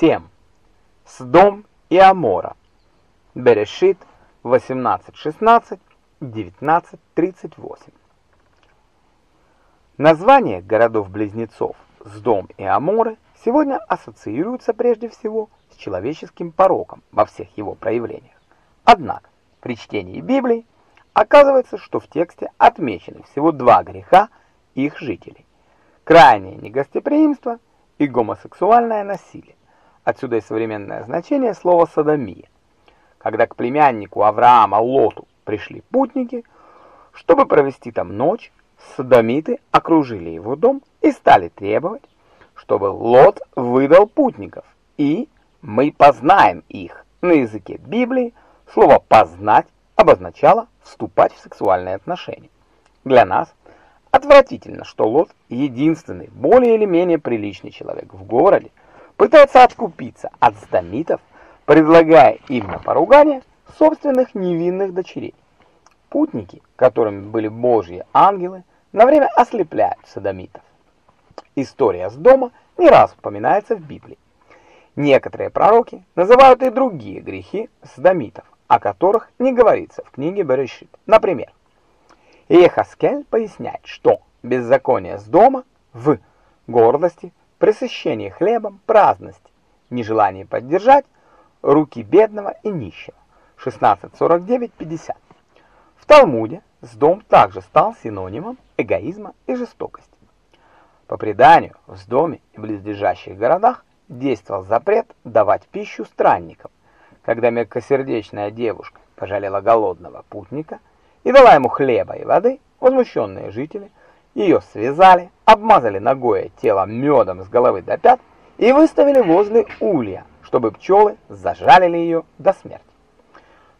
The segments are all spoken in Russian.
7. Сдом и Амора. Берешит 18.16, 19.38. Названия городов-близнецов Сдом и Аморы сегодня ассоциируются прежде всего с человеческим пороком во всех его проявлениях. Однако при чтении Библии оказывается, что в тексте отмечены всего два греха их жителей. Крайнее негостеприимство и гомосексуальное насилие. Отсюда и современное значение слова «садомия». Когда к племяннику Авраама Лоту пришли путники, чтобы провести там ночь, садомиты окружили его дом и стали требовать, чтобы Лот выдал путников, и мы познаем их. На языке Библии слово «познать» обозначало вступать в сексуальные отношения. Для нас отвратительно, что Лот, единственный, более или менее приличный человек в городе, пытается откупиться от стамитов, предлагая им на поругание собственных невинных дочерей. Путники, которыми были божьи ангелы, на время ослепляют садомитов. История с дома не раз упоминается в Библии. Некоторые пророки называют и другие грехи садомитов, о которых не говорится в книге Берешит. Например, Иехаскель поясняет, что беззаконие с дома в гордости – пресыщение хлебом, праздность, нежелание поддержать руки бедного и нищего. 16.49.50. В Талмуде Сдом также стал синонимом эгоизма и жестокости. По преданию, в Сдоме и близлежащих городах действовал запрет давать пищу странникам. Когда мягкосердечная девушка пожалела голодного путника и дала ему хлеба и воды, возмущенные жители – ее связали, обмазали ногое тело медом с головы до пят и выставили возле улья, чтобы пчелы зажалили ее до смерти.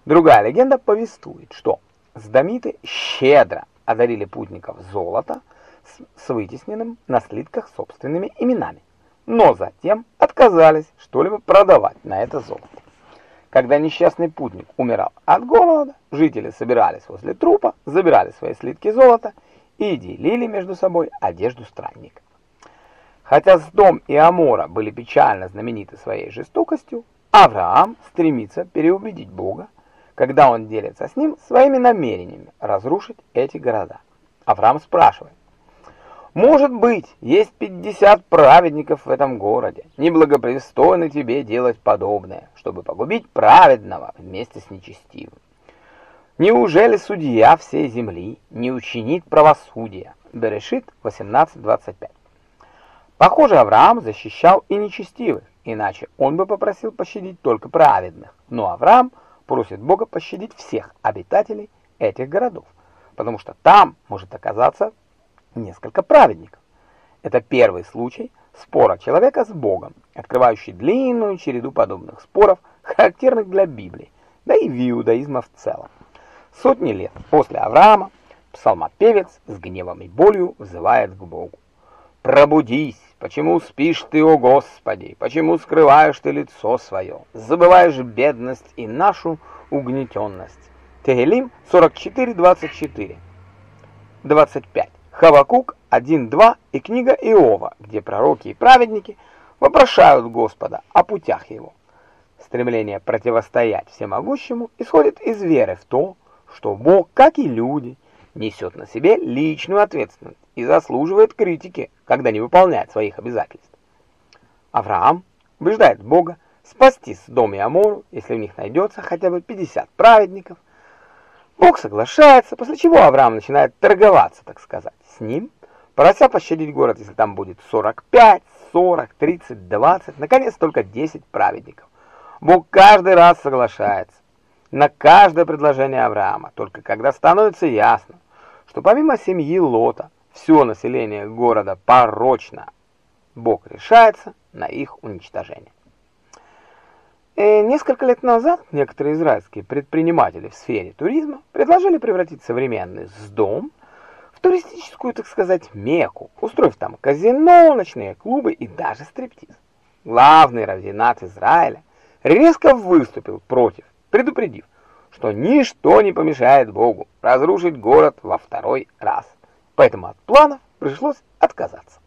Другая легенда повествует, что сдамиты щедро одарили путников золото с, с вытесненным на слитках собственными именами, но затем отказались что-либо продавать на это золото. Когда несчастный путник умирал от голода, жители собирались возле трупа, забирали свои слитки золота и делили между собой одежду странника. Хотя Сдом и Амора были печально знамениты своей жестокостью, Авраам стремится переубедить Бога, когда он делится с ним своими намерениями разрушить эти города. Авраам спрашивает, «Может быть, есть 50 праведников в этом городе, неблагопристойно тебе делать подобное, чтобы погубить праведного вместе с нечестивым. Неужели судья всей земли не учинит правосудия? Берешит 18.25. Похоже, Авраам защищал и нечестивых, иначе он бы попросил пощадить только праведных. Но Авраам просит Бога пощадить всех обитателей этих городов, потому что там может оказаться несколько праведников. Это первый случай спора человека с Богом, открывающий длинную череду подобных споров, характерных для Библии, да и в иудаизма в целом. Сотни лет после Авраама псалмопевец с гневом и болью взывает к Богу. «Пробудись! Почему спишь ты, о Господи? Почему скрываешь ты лицо свое? Забываешь бедность и нашу угнетенность». Тегелим 44.24 25. Хавакук 1.2 и книга Иова, где пророки и праведники вопрошают Господа о путях его. Стремление противостоять всемогущему исходит из веры в то, что Бог, как и люди, несет на себе личную ответственность и заслуживает критики, когда не выполняет своих обязательств. Авраам убеждает Бога спасти Сдом и Амору, если у них найдется хотя бы 50 праведников. Бог соглашается, после чего Авраам начинает торговаться, так сказать, с ним, прося пощадить город, если там будет 45, 40, 30, 20, наконец только 10 праведников. Бог каждый раз соглашается на каждое предложение Авраама, только когда становится ясно, что помимо семьи Лота, все население города порочно, Бог решается на их уничтожение. И несколько лет назад некоторые израильские предприниматели в сфере туризма предложили превратить современный Сдом в туристическую, так сказать, мекку, устроив там казино, ночные клубы и даже стриптиз. Главный раввинат Израиля резко выступил против предупредив, что ничто не помешает Богу разрушить город во второй раз. Поэтому от планов пришлось отказаться.